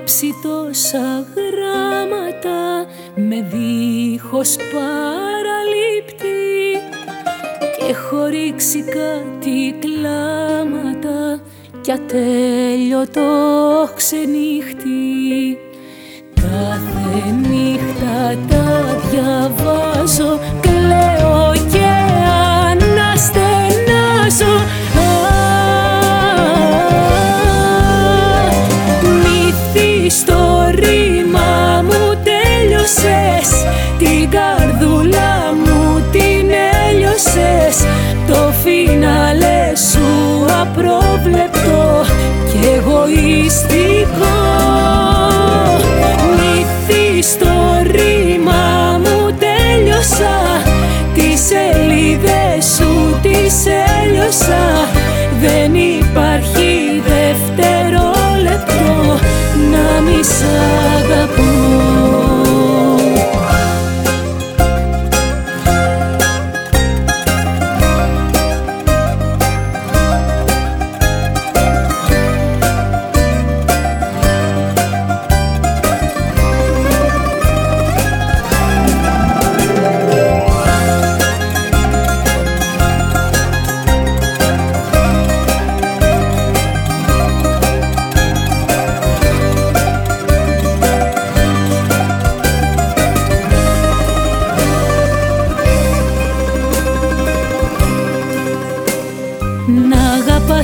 γράψει τόσα γράμματα με δίχως παραλήπτη. Και έχω ρίξει κάτι κλάματα κι ατέλειωτο ξενύχτη. Κάθε νύχτα τα διαβάζω, τέλειωσες Την καρδούλα μου την έλειωσες. Το φινάλε σου απρόβλεπτο και εγωιστικό Μύθι στο ρήμα μου τέλειωσα Τις σελίδες σου τις έλειωσα. Δεν υπάρχει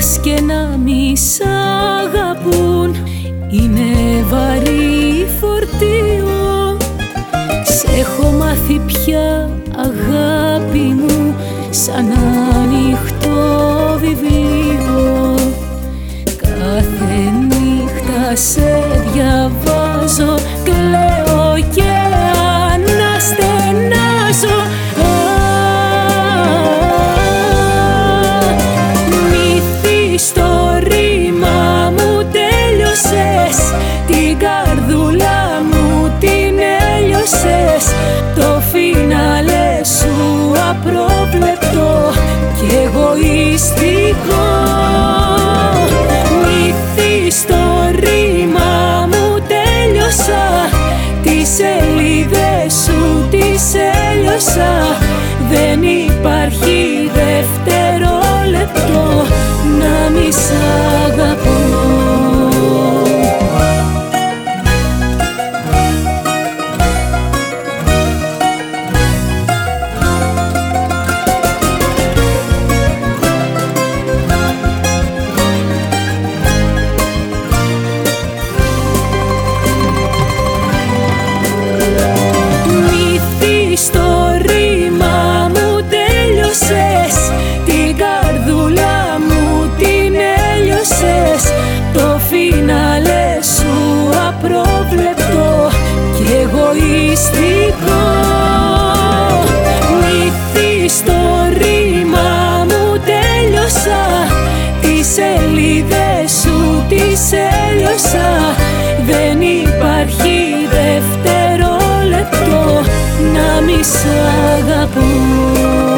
αγαπάς και να μη σ' αγαπούν. Είναι βαρύ φορτίο. Σ' έχω μάθει πια αγάπη μου Σαν ανοιχτό βιβλίο. Κάθε νύχτα σε διαβάζω Κλαίω και αναστενάζω απρόβλεπτο και εγωιστικό. Μύθι στο ρήμα μου τέλειωσα Τις σελίδες σου τις έλειωσα. Δεν υπάρχει σελίδες σου τις έλειωσα. Δεν υπάρχει δευτερόλεπτο να μη σ' αγαπώ